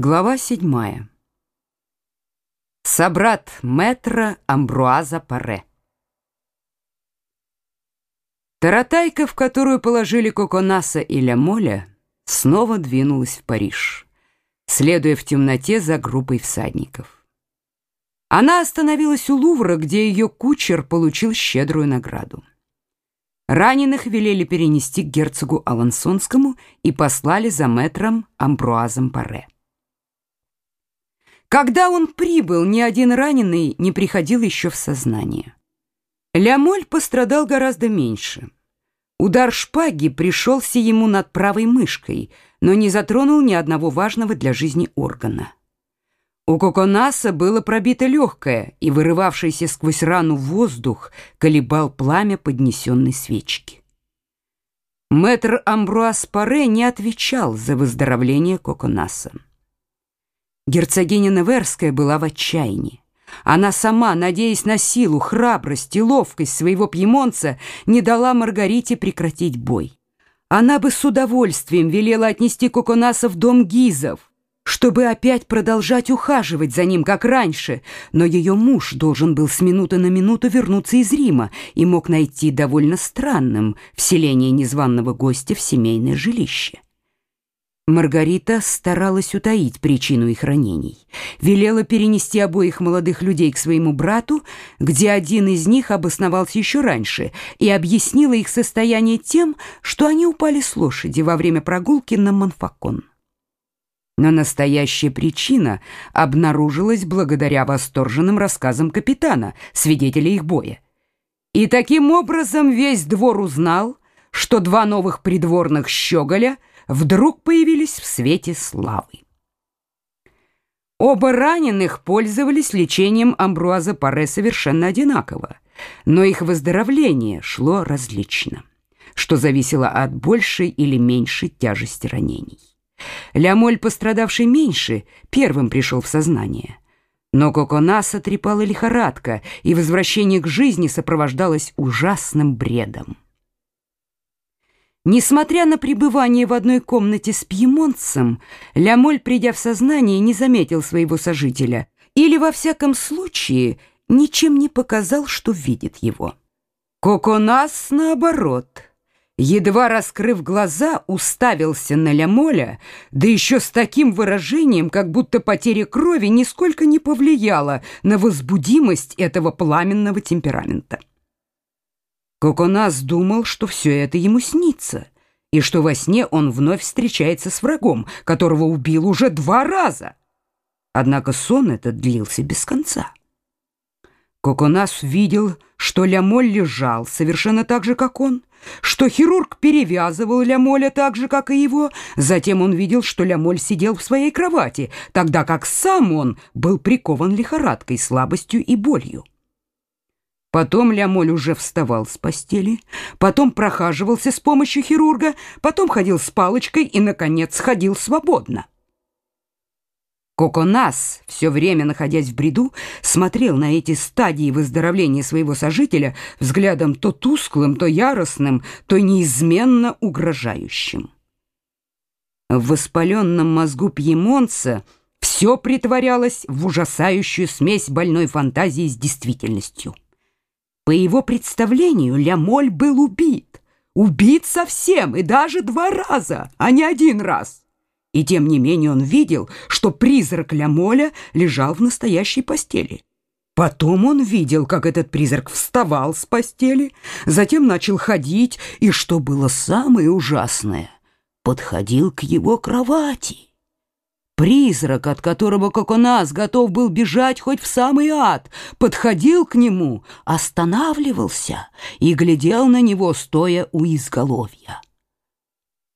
Глава седьмая. Собрат метра Амбруаза Паре. Таратайка, в которую положили Коконаса и Лямоля, снова двинулась в Париж, следуя в темноте за группой всадников. Она остановилась у Лувра, где ее кучер получил щедрую награду. Раненых велели перенести к герцогу Алансонскому и послали за мэтром Амбруазом Паре. Когда он прибыл, ни один раненый не приходил еще в сознание. Лямоль пострадал гораздо меньше. Удар шпаги пришелся ему над правой мышкой, но не затронул ни одного важного для жизни органа. У Коконаса было пробито легкое, и вырывавшийся сквозь рану воздух колебал пламя поднесенной свечки. Мэтр Амбруас Паре не отвечал за выздоровление Коконаса. Герцогиня Неверская была в отчаянии. Она сама, надеясь на силу, храбрость и ловкость своего пьемонца, не дала Маргарите прекратить бой. Она бы с удовольствием велела отнести Коконаса в дом Гизов, чтобы опять продолжать ухаживать за ним, как раньше, но ее муж должен был с минуты на минуту вернуться из Рима и мог найти довольно странным вселение незваного гостя в семейное жилище. Маргарита старалась утаить причину их ранений. Велела перенести обоих молодых людей к своему брату, где один из них обосновался еще раньше, и объяснила их состояние тем, что они упали с лошади во время прогулки на Монфакон. Но настоящая причина обнаружилась благодаря восторженным рассказам капитана, свидетеля их боя. И таким образом весь двор узнал, что два новых придворных щеголя — вдруг появились в свете славы. Оба раненых пользовались лечением Амбруаза Паре совершенно одинаково, но их выздоровление шло различно, что зависело от большей или меньшей тяжести ранений. Лямоль, пострадавший меньше, первым пришел в сознание. Но Коконаса трепала лихорадка, и возвращение к жизни сопровождалось ужасным бредом. Несмотря на пребывание в одной комнате с пьемонцем, Лямоль, придя в сознание, не заметил своего сожителя или, во всяком случае, ничем не показал, что видит его. Коконас, наоборот, едва раскрыв глаза, уставился на Лямоля, да еще с таким выражением, как будто потеря крови нисколько не повлияла на возбудимость этого пламенного темперамента. Коконас думал, что все это ему снится, и что во сне он вновь встречается с врагом, которого убил уже два раза. Однако сон этот длился без конца. Коконас видел, что Лямоль лежал совершенно так же, как он, что хирург перевязывал Лямоля так же, как и его. Затем он видел, что Лямоль сидел в своей кровати, тогда как сам он был прикован лихорадкой, слабостью и болью. Потом Лямоль уже вставал с постели, потом прохаживался с помощью хирурга, потом ходил с палочкой и, наконец, ходил свободно. Коконас, все время находясь в бреду, смотрел на эти стадии выздоровления своего сожителя взглядом то тусклым, то яростным, то неизменно угрожающим. В воспаленном мозгу пьемонца все притворялось в ужасающую смесь больной фантазии с действительностью. По его представлению, Лямоль был убит. Убит совсем, и даже два раза, а не один раз. И тем не менее он видел, что призрак Лямоля лежал в настоящей постели. Потом он видел, как этот призрак вставал с постели, затем начал ходить, и, что было самое ужасное, подходил к его кровати. Призрак, от которого Коконас готов был бежать хоть в самый ад, подходил к нему, останавливался и глядел на него, стоя у изголовья.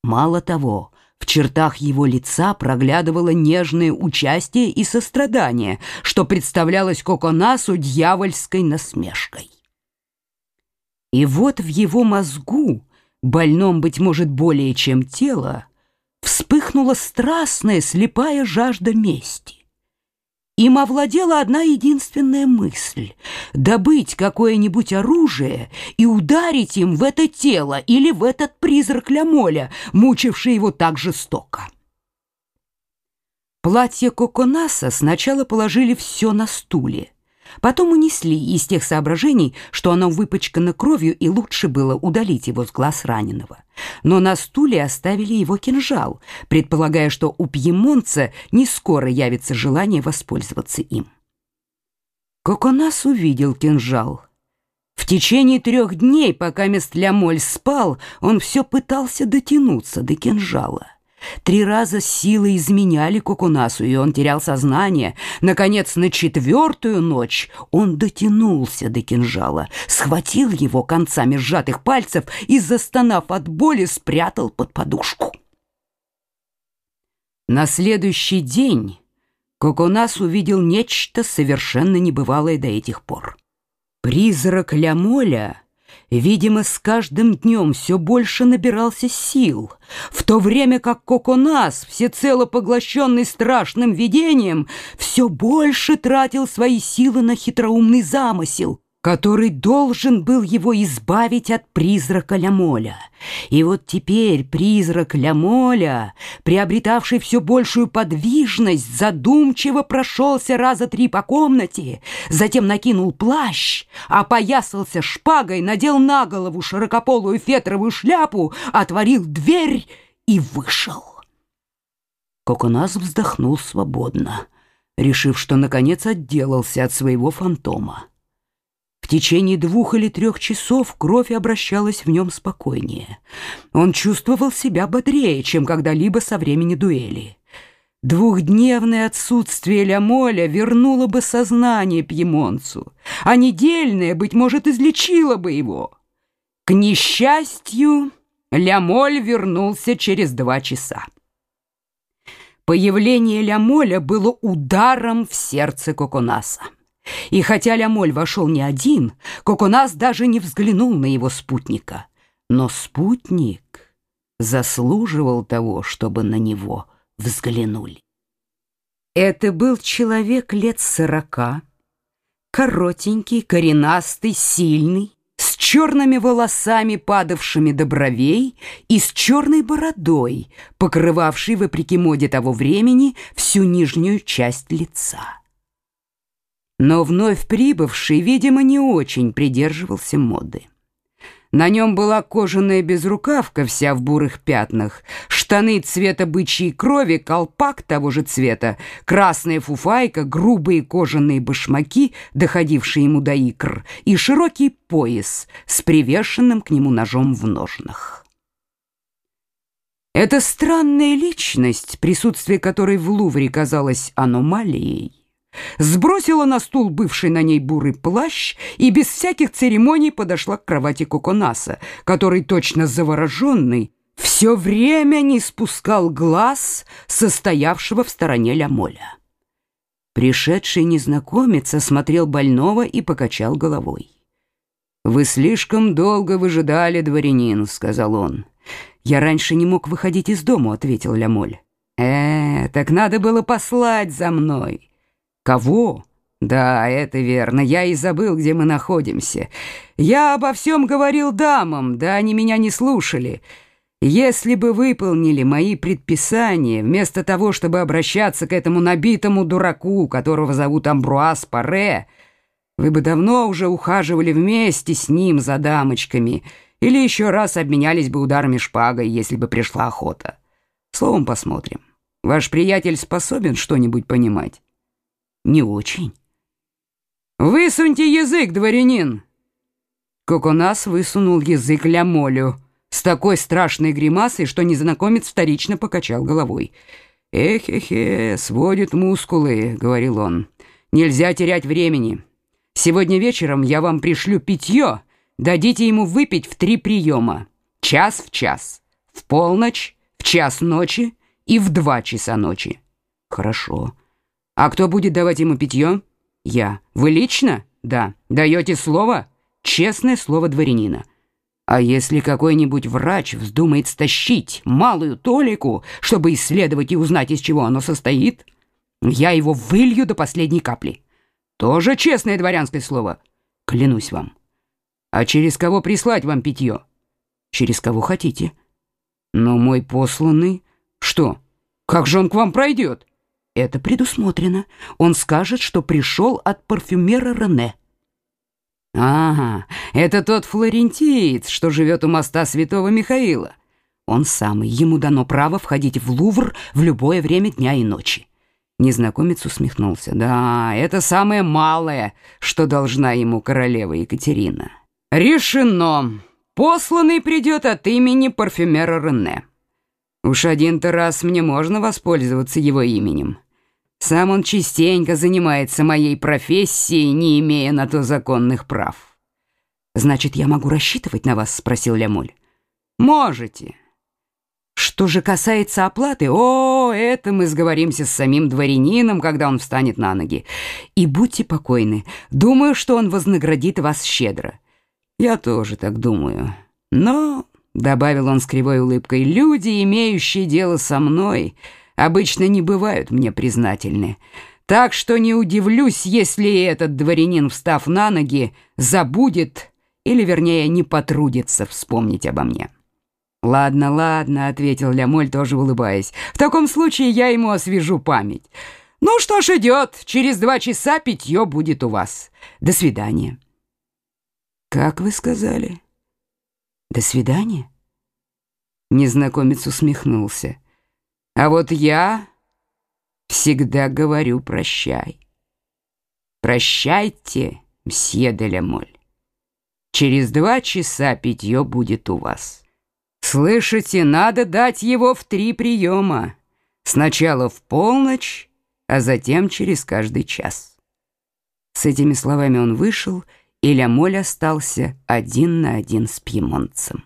Мало того, в чертах его лица проглядывало нежное участие и сострадание, что представлялось Коконасу дьявольской насмешкой. И вот в его мозгу, больном, быть может, более чем тело, вспыхнула страстная слепая жажда мести. Им овладела одна единственная мысль — добыть какое-нибудь оружие и ударить им в это тело или в этот призрак Лямоля, мучивший его так жестоко. Платье Коконаса сначала положили все на стуле, потом унесли из тех соображений, что оно выпачкано кровью и лучше было удалить его с глаз раненого. Но на стуле оставили его кинжал, предполагая, что у пьемонца не скоро явится желание воспользоваться им. Коконас увидел кинжал. В течение трех дней, пока мест Лямоль спал, он все пытался дотянуться до кинжала. Три раза силы изменяли Кокунасу, и он терял сознание. Наконец, на четвертую ночь он дотянулся до кинжала, схватил его концами сжатых пальцев и, застонав от боли, спрятал под подушку. На следующий день Кокунас увидел нечто совершенно небывалое до этих пор. Призрак Лямоля видимо, с каждым днем все больше набирался сил, в то время как Коконас, всецело поглощенный страшным видением, все больше тратил свои силы на хитроумный замысел, который должен был его избавить от призрака Лямоля. И вот теперь призрак Лямоля, приобретавший все большую подвижность, задумчиво прошелся раза три по комнате, затем накинул плащ, опоясался шпагой, надел на голову широкополую фетровую шляпу, отворил дверь и вышел. Коконас вздохнул свободно, решив, что наконец отделался от своего фантома. Течение двух или трех часов кровь обращалась в нем спокойнее. Он чувствовал себя бодрее, чем когда-либо со времени дуэли. Двухдневное отсутствие Лямоля вернуло бы сознание пьемонцу, а недельное, быть может, излечило бы его. К несчастью, Лямоль вернулся через два часа. Появление Лямоля было ударом в сердце Коконаса. И хотя Лямоль вошел не один, Коконас даже не взглянул на его спутника. Но спутник заслуживал того, чтобы на него взглянули. Это был человек лет сорока, коротенький, коренастый, сильный, с черными волосами, падавшими до бровей, и с черной бородой, покрывавшей, вопреки моде того времени, всю нижнюю часть лица. Но вновь прибывший, видимо, не очень придерживался моды. На нем была кожаная безрукавка, вся в бурых пятнах, штаны цвета бычьей крови, колпак того же цвета, красная фуфайка, грубые кожаные башмаки, доходившие ему до икр, и широкий пояс с привешенным к нему ножом в ножнах. Эта странная личность, присутствие которой в Лувре казалось аномалией, сбросила на стул бывший на ней бурый плащ и без всяких церемоний подошла к кровати Коконаса, который, точно завороженный, все время не спускал глаз состоявшего в стороне Лямоля. Пришедший незнакомец осмотрел больного и покачал головой. «Вы слишком долго выжидали, дворянин», — сказал он. «Я раньше не мог выходить из дому», — ответил Лямоль. «Э, так надо было послать за мной». Кого? Да, это верно. Я и забыл, где мы находимся. Я обо всем говорил дамам, да они меня не слушали. Если бы выполнили мои предписания, вместо того, чтобы обращаться к этому набитому дураку, которого зовут Амбруаз Паре, вы бы давно уже ухаживали вместе с ним за дамочками или еще раз обменялись бы ударами шпагой, если бы пришла охота. Словом, посмотрим. Ваш приятель способен что-нибудь понимать? Не очень. «Высуньте язык, дворянин!» Коконас высунул язык Лямолю с такой страшной гримасой, что незнакомец вторично покачал головой. «Эхе-хе, сводит мускулы», — говорил он. «Нельзя терять времени. Сегодня вечером я вам пришлю питье, дадите ему выпить в три приема. Час в час, в полночь, в час ночи и в два часа ночи». «Хорошо». А кто будет давать ему питье? Я. Вы лично? Да. Даете слово? Честное слово дворянина. А если какой-нибудь врач вздумает стащить малую толику, чтобы исследовать и узнать, из чего оно состоит, я его вылью до последней капли. Тоже честное дворянское слово. Клянусь вам. А через кого прислать вам питье? Через кого хотите. Но мой посланный... Что? Как же он к вам пройдет? Это предусмотрено. Он скажет, что пришел от парфюмера Рене. Ага, это тот флорентиец, что живет у моста Святого Михаила. Он самый. Ему дано право входить в Лувр в любое время дня и ночи. Незнакомец усмехнулся. Да, это самое малое, что должна ему королева Екатерина. Решено. Посланный придет от имени парфюмера Рене. Уж один-то раз мне можно воспользоваться его именем. Сам он частенько занимается моей профессией, не имея на то законных прав. «Значит, я могу рассчитывать на вас?» — спросил Лямоль. «Можете. Что же касается оплаты, о, это мы сговоримся с самим дворянином, когда он встанет на ноги. И будьте покойны, думаю, что он вознаградит вас щедро. Я тоже так думаю. Но, — добавил он с кривой улыбкой, — люди, имеющие дело со мной, обычно не бывают мне признательны. Так что не удивлюсь, если этот дворянин, встав на ноги, забудет, или, вернее, не потрудится вспомнить обо мне». «Ладно, ладно», — ответил Лямоль, тоже улыбаясь. «В таком случае я ему освежу память. Ну что ж, идет. Через два часа питье будет у вас. До свидания». «Как вы сказали?» «До свидания?» Незнакомец усмехнулся. «А вот я всегда говорю прощай. Прощайте, мсье де. Через два часа питье будет у вас». Слышите, надо дать его в три приема. Сначала в полночь, а затем через каждый час. С этими словами он вышел, и Лямоль остался один на один с пьемонцем.